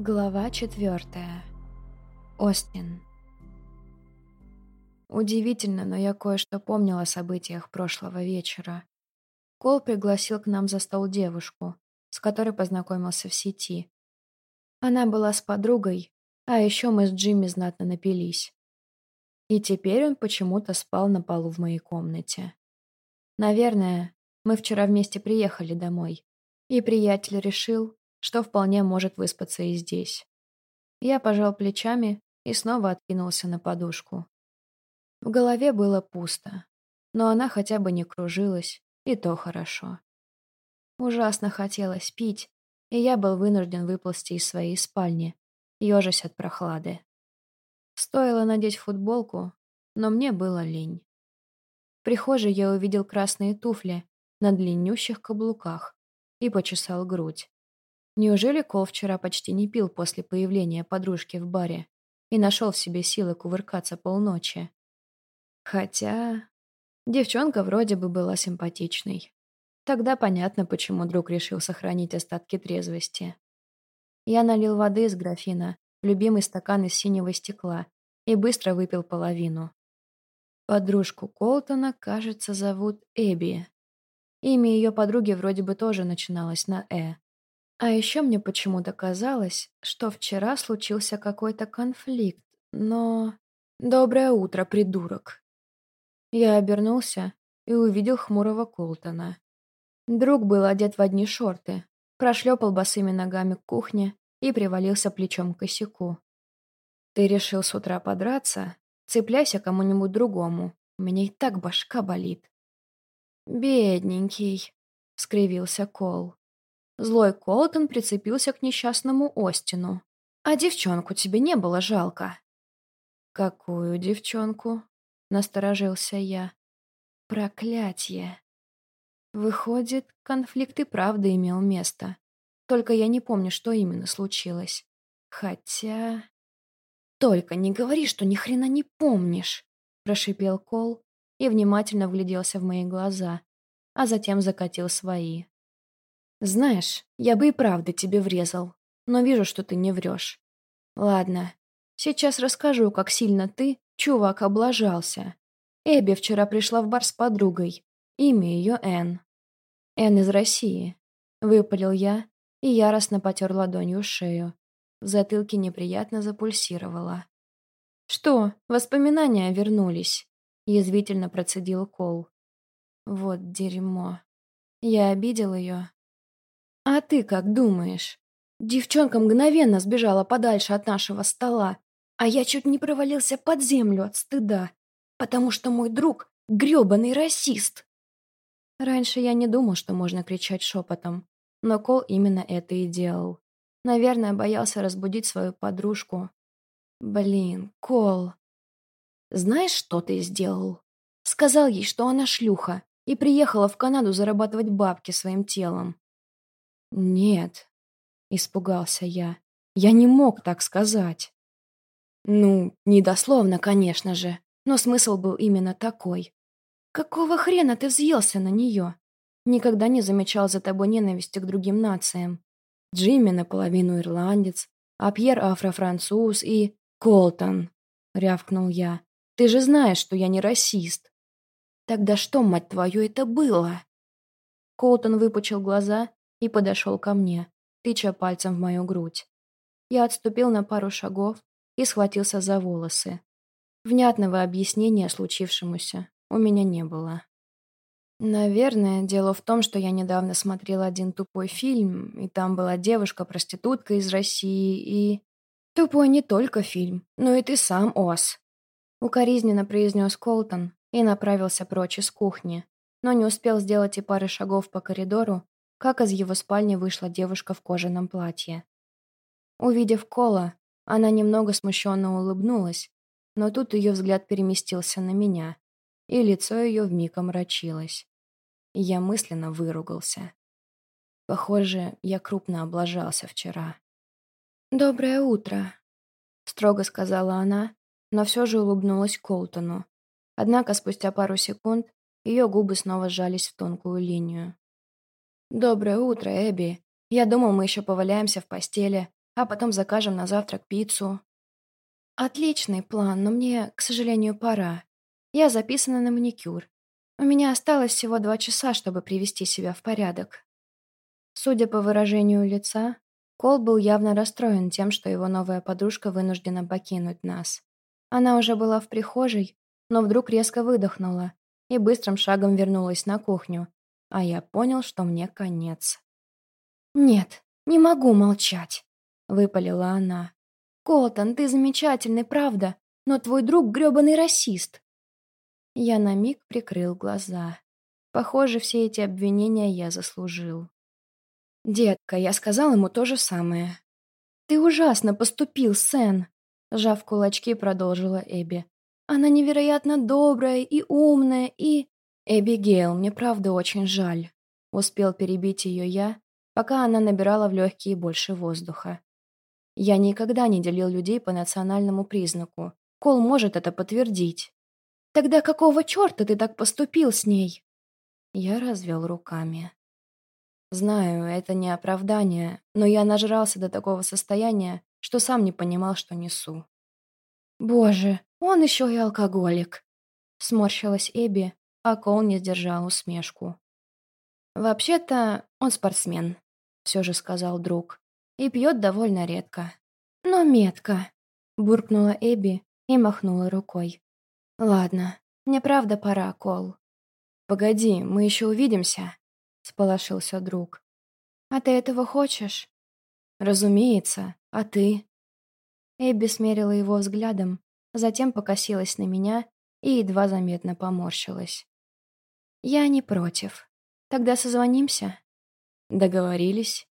Глава четвертая. Остин. Удивительно, но я кое-что помнила о событиях прошлого вечера. Кол пригласил к нам за стол девушку, с которой познакомился в сети. Она была с подругой, а еще мы с Джимми знатно напились. И теперь он почему-то спал на полу в моей комнате. Наверное, мы вчера вместе приехали домой, и приятель решил, что вполне может выспаться и здесь. Я пожал плечами и снова откинулся на подушку. В голове было пусто, но она хотя бы не кружилась, и то хорошо. Ужасно хотелось пить, и я был вынужден выползти из своей спальни, ежась от прохлады. Стоило надеть футболку, но мне было лень. В прихожей я увидел красные туфли на длиннющих каблуках и почесал грудь. Неужели Кол вчера почти не пил после появления подружки в баре и нашел в себе силы кувыркаться полночи? Хотя... Девчонка вроде бы была симпатичной. Тогда понятно, почему друг решил сохранить остатки трезвости. Я налил воды из графина в любимый стакан из синего стекла и быстро выпил половину. Подружку Колтона, кажется, зовут Эбби. Имя ее подруги вроде бы тоже начиналось на «э». А еще мне почему-то казалось, что вчера случился какой-то конфликт, но... «Доброе утро, придурок!» Я обернулся и увидел хмурого Колтона. Друг был одет в одни шорты, прошлепал босыми ногами к кухне и привалился плечом к косяку. «Ты решил с утра подраться? Цепляйся кому-нибудь другому. У меня и так башка болит». «Бедненький», — скривился Кол. Злой Колтон прицепился к несчастному Остину. «А девчонку тебе не было жалко?» «Какую девчонку?» — насторожился я. «Проклятье!» Выходит, конфликт и правда имел место. Только я не помню, что именно случилось. Хотя... «Только не говори, что ни хрена не помнишь!» — прошипел Кол и внимательно вгляделся в мои глаза, а затем закатил свои. Знаешь, я бы и правда тебе врезал, но вижу, что ты не врешь. Ладно, сейчас расскажу, как сильно ты, чувак, облажался. Эбби вчера пришла в бар с подругой. Имя ее Энн. Энн из России. Выпалил я и яростно потер ладонью шею. В затылке неприятно запульсировало. «Что, воспоминания вернулись?» Язвительно процедил Кол. «Вот дерьмо. Я обидел ее, «А ты как думаешь?» Девчонка мгновенно сбежала подальше от нашего стола, а я чуть не провалился под землю от стыда, потому что мой друг — грёбаный расист. Раньше я не думал, что можно кричать шепотом, но Кол именно это и делал. Наверное, боялся разбудить свою подружку. Блин, Кол. Знаешь, что ты сделал? Сказал ей, что она шлюха, и приехала в Канаду зарабатывать бабки своим телом. «Нет», — испугался я. «Я не мог так сказать». Ну, недословно, конечно же, но смысл был именно такой. «Какого хрена ты взъелся на нее? Никогда не замечал за тобой ненависти к другим нациям. Джимми наполовину ирландец, а Пьер афро-француз и... Колтон!» — рявкнул я. «Ты же знаешь, что я не расист». «Тогда что, мать твою, это было?» Колтон выпучил глаза и подошел ко мне, тыча пальцем в мою грудь. Я отступил на пару шагов и схватился за волосы. Внятного объяснения случившемуся у меня не было. Наверное, дело в том, что я недавно смотрел один тупой фильм, и там была девушка-проститутка из России, и... Тупой не только фильм, но и ты сам, Ос. Укоризненно произнес Колтон и направился прочь из кухни, но не успел сделать и пары шагов по коридору, как из его спальни вышла девушка в кожаном платье. Увидев Кола, она немного смущенно улыбнулась, но тут ее взгляд переместился на меня, и лицо ее вмиг омрачилось. Я мысленно выругался. Похоже, я крупно облажался вчера. «Доброе утро», — строго сказала она, но все же улыбнулась Колтону. Однако спустя пару секунд ее губы снова сжались в тонкую линию. «Доброе утро, Эбби. Я думал, мы еще поваляемся в постели, а потом закажем на завтрак пиццу. Отличный план, но мне, к сожалению, пора. Я записана на маникюр. У меня осталось всего два часа, чтобы привести себя в порядок. Судя по выражению лица, Кол был явно расстроен тем, что его новая подружка вынуждена покинуть нас. Она уже была в прихожей, но вдруг резко выдохнула и быстрым шагом вернулась на кухню, а я понял, что мне конец. «Нет, не могу молчать», — выпалила она. «Колтон, ты замечательный, правда, но твой друг — грёбаный расист». Я на миг прикрыл глаза. Похоже, все эти обвинения я заслужил. «Детка, я сказал ему то же самое». «Ты ужасно поступил, Сен», — сжав кулачки, продолжила Эбби. «Она невероятно добрая и умная, и...» «Эбигейл, мне правда очень жаль», — успел перебить ее я, пока она набирала в легкие больше воздуха. Я никогда не делил людей по национальному признаку. Кол может это подтвердить. Тогда какого черта ты так поступил с ней? Я развел руками. Знаю, это не оправдание, но я нажрался до такого состояния, что сам не понимал, что несу. Боже, он еще и алкоголик. Сморщилась Эбби, а Кол не сдержал усмешку. «Вообще-то он спортсмен», — все же сказал друг и пьет довольно редко. Но метко, буркнула Эбби и махнула рукой. Ладно, мне правда пора, Кол. Погоди, мы еще увидимся, сполошился друг. А ты этого хочешь? Разумеется, а ты? Эбби смерила его взглядом, затем покосилась на меня и едва заметно поморщилась. «Я не против. Тогда созвонимся?» «Договорились»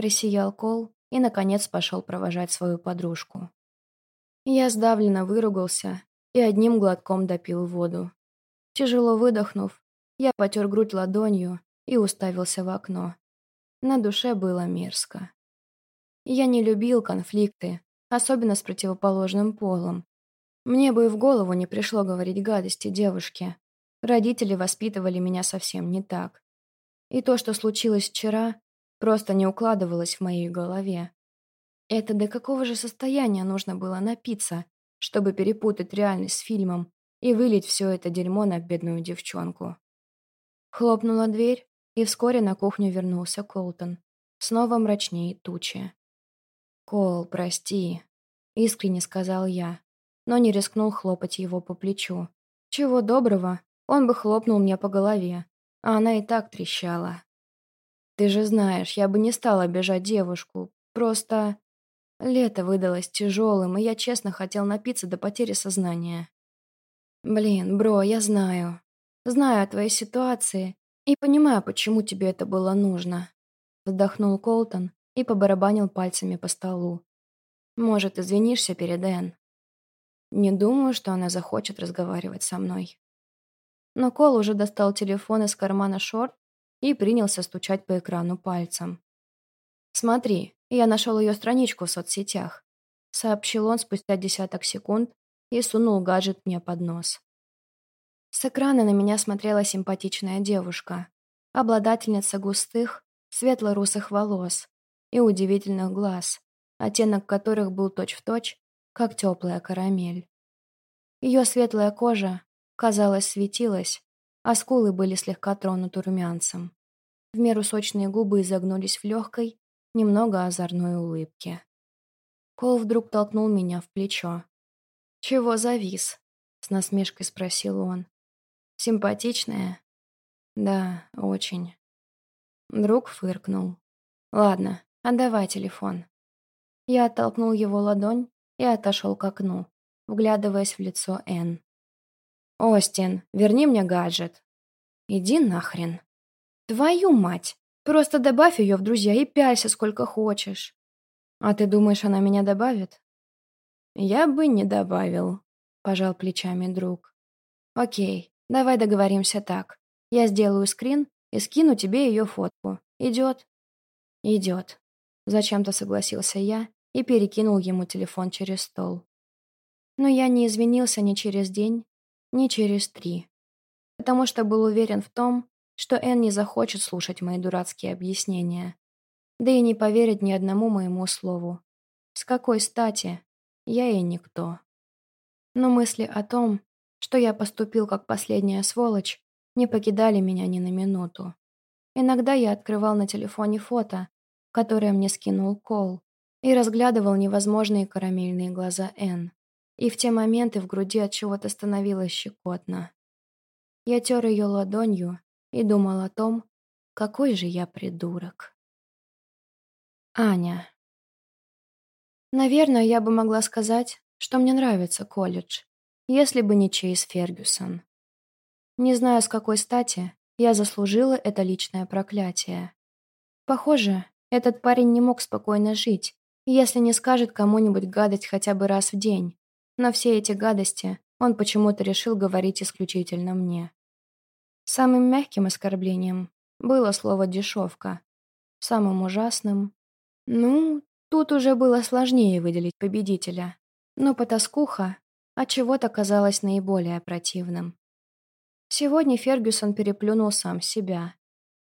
присиял Кол и, наконец, пошел провожать свою подружку. Я сдавленно выругался и одним глотком допил воду. Тяжело выдохнув, я потер грудь ладонью и уставился в окно. На душе было мерзко. Я не любил конфликты, особенно с противоположным полом. Мне бы и в голову не пришло говорить гадости девушке. Родители воспитывали меня совсем не так. И то, что случилось вчера, просто не укладывалось в моей голове. Это до какого же состояния нужно было напиться, чтобы перепутать реальность с фильмом и вылить все это дерьмо на бедную девчонку? Хлопнула дверь, и вскоре на кухню вернулся Колтон, снова мрачнее тучи. «Кол, прости», — искренне сказал я, но не рискнул хлопать его по плечу. Чего доброго, он бы хлопнул мне по голове, а она и так трещала. Ты же знаешь, я бы не стала обижать девушку. Просто... Лето выдалось тяжелым, и я честно хотел напиться до потери сознания. Блин, бро, я знаю. Знаю о твоей ситуации и понимаю, почему тебе это было нужно. Вздохнул Колтон и побарабанил пальцами по столу. Может, извинишься перед Энн? Не думаю, что она захочет разговаривать со мной. Но Кол уже достал телефон из кармана шорт и принялся стучать по экрану пальцем. «Смотри, я нашел ее страничку в соцсетях», — сообщил он спустя десяток секунд и сунул гаджет мне под нос. С экрана на меня смотрела симпатичная девушка, обладательница густых, светло-русых волос и удивительных глаз, оттенок которых был точь-в-точь, точь, как теплая карамель. Ее светлая кожа, казалось, светилась, а скулы были слегка тронуты румянцем. В меру сочные губы изогнулись в легкой, немного озорной улыбке. Кол вдруг толкнул меня в плечо. «Чего завис?» — с насмешкой спросил он. «Симпатичная?» «Да, очень». Друг фыркнул. «Ладно, отдавай телефон». Я оттолкнул его ладонь и отошел к окну, вглядываясь в лицо Энн. «Остин, верни мне гаджет». «Иди нахрен». «Твою мать! Просто добавь ее в друзья и пялься сколько хочешь». «А ты думаешь, она меня добавит?» «Я бы не добавил», — пожал плечами друг. «Окей, давай договоримся так. Я сделаю скрин и скину тебе ее фотку. Идет?» «Идет», — зачем-то согласился я и перекинул ему телефон через стол. Но я не извинился ни через день, не через три. Потому что был уверен в том, что Энн не захочет слушать мои дурацкие объяснения. Да и не поверит ни одному моему слову. С какой стати? Я и никто. Но мысли о том, что я поступил как последняя сволочь, не покидали меня ни на минуту. Иногда я открывал на телефоне фото, которое мне скинул Кол, и разглядывал невозможные карамельные глаза Энн. И в те моменты в груди от чего-то становилось щекотно. Я тер ее ладонью и думал о том, какой же я придурок. Аня. Наверное, я бы могла сказать, что мне нравится колледж, если бы не Чейз Фергюсон. Не знаю, с какой стати я заслужила это личное проклятие. Похоже, этот парень не мог спокойно жить, если не скажет кому-нибудь гадость хотя бы раз в день. Но все эти гадости он почему-то решил говорить исключительно мне. Самым мягким оскорблением было слово «дешевка». Самым ужасным... Ну, тут уже было сложнее выделить победителя. Но потаскуха от чего-то казалась наиболее противным. Сегодня Фергюсон переплюнул сам себя.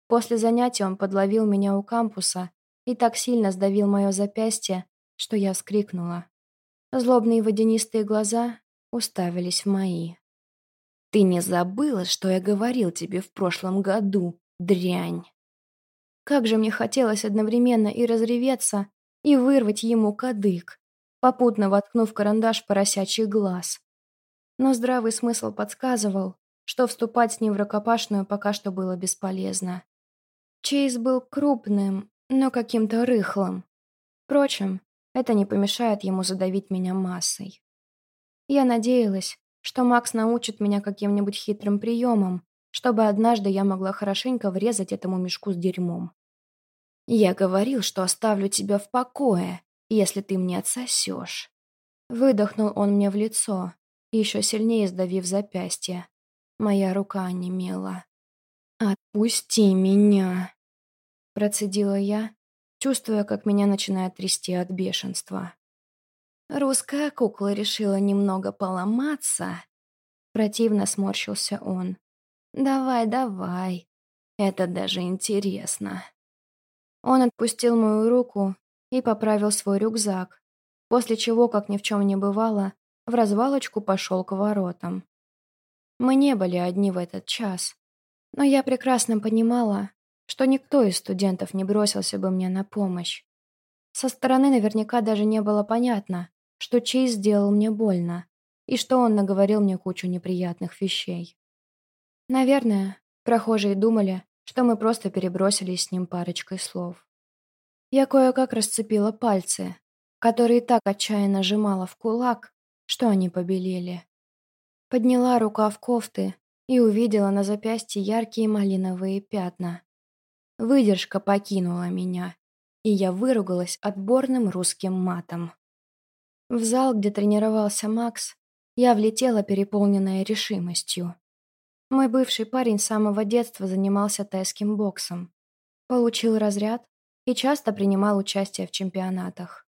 После занятия он подловил меня у кампуса и так сильно сдавил мое запястье, что я вскрикнула. Злобные водянистые глаза уставились в мои. «Ты не забыла, что я говорил тебе в прошлом году, дрянь?» Как же мне хотелось одновременно и разреветься, и вырвать ему кадык, попутно воткнув карандаш в поросячий глаз. Но здравый смысл подсказывал, что вступать с ним в рукопашную пока что было бесполезно. Чейз был крупным, но каким-то рыхлым. Впрочем, это не помешает ему задавить меня массой. Я надеялась, что Макс научит меня каким-нибудь хитрым приемом, чтобы однажды я могла хорошенько врезать этому мешку с дерьмом. «Я говорил, что оставлю тебя в покое», если ты мне отсосешь». Выдохнул он мне в лицо, еще сильнее сдавив запястье. Моя рука онемела. «Отпусти меня!» Процедила я, чувствуя, как меня начинает трясти от бешенства. Русская кукла решила немного поломаться. Противно сморщился он. «Давай, давай. Это даже интересно». Он отпустил мою руку и поправил свой рюкзак, после чего, как ни в чем не бывало, в развалочку пошел к воротам. Мы не были одни в этот час, но я прекрасно понимала, что никто из студентов не бросился бы мне на помощь. Со стороны наверняка даже не было понятно, что Чейз сделал мне больно, и что он наговорил мне кучу неприятных вещей. Наверное, прохожие думали, что мы просто перебросились с ним парочкой слов. Я кое-как расцепила пальцы, которые так отчаянно сжимала в кулак, что они побелели. Подняла рукав кофты и увидела на запястье яркие малиновые пятна. Выдержка покинула меня, и я выругалась отборным русским матом. В зал, где тренировался Макс, я влетела переполненная решимостью. Мой бывший парень с самого детства занимался тайским боксом. Получил разряд и часто принимал участие в чемпионатах.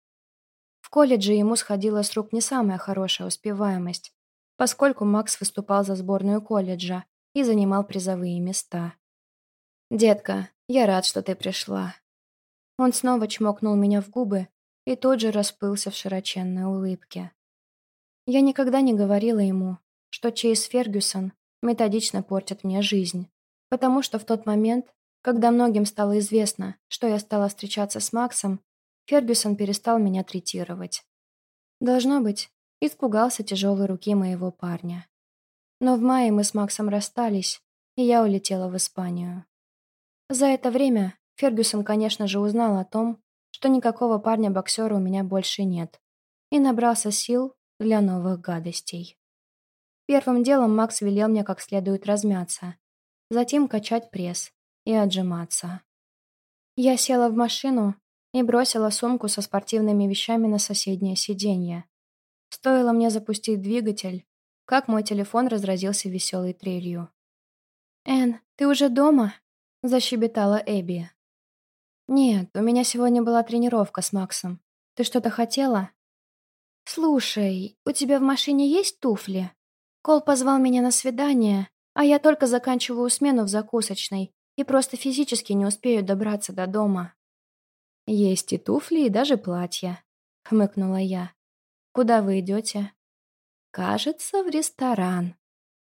В колледже ему сходила с рук не самая хорошая успеваемость, поскольку Макс выступал за сборную колледжа и занимал призовые места. «Детка, я рад, что ты пришла». Он снова чмокнул меня в губы и тут же расплылся в широченной улыбке. Я никогда не говорила ему, что Чейз Фергюсон методично портит мне жизнь, потому что в тот момент когда многим стало известно, что я стала встречаться с Максом, Фергюсон перестал меня третировать. Должно быть, испугался тяжелой руки моего парня. Но в мае мы с Максом расстались, и я улетела в Испанию. За это время Фергюсон, конечно же, узнал о том, что никакого парня-боксера у меня больше нет, и набрался сил для новых гадостей. Первым делом Макс велел мне как следует размяться, затем качать пресс, и отжиматься. Я села в машину и бросила сумку со спортивными вещами на соседнее сиденье. Стоило мне запустить двигатель, как мой телефон разразился веселой трелью. «Энн, ты уже дома?» – защебетала Эбби. «Нет, у меня сегодня была тренировка с Максом. Ты что-то хотела?» «Слушай, у тебя в машине есть туфли? Кол позвал меня на свидание, а я только заканчиваю смену в закусочной и просто физически не успею добраться до дома. Есть и туфли, и даже платья. — хмыкнула я. «Куда вы идете?» «Кажется, в ресторан.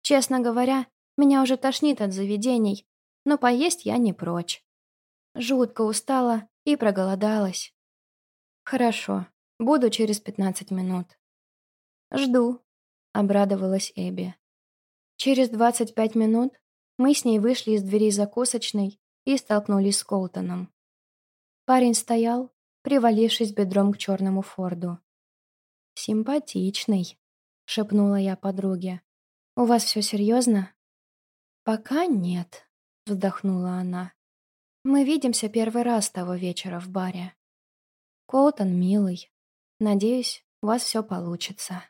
Честно говоря, меня уже тошнит от заведений, но поесть я не прочь. Жутко устала и проголодалась. Хорошо, буду через пятнадцать минут. Жду, обрадовалась Эбби. Через двадцать пять минут мы с ней вышли из дверей закусочной и столкнулись с Колтоном. Парень стоял, привалившись бедром к черному Форду. «Симпатичный», — шепнула я подруге. «У вас все серьезно?» «Пока нет», — вздохнула она. «Мы видимся первый раз того вечера в баре. Колтон милый. Надеюсь, у вас все получится».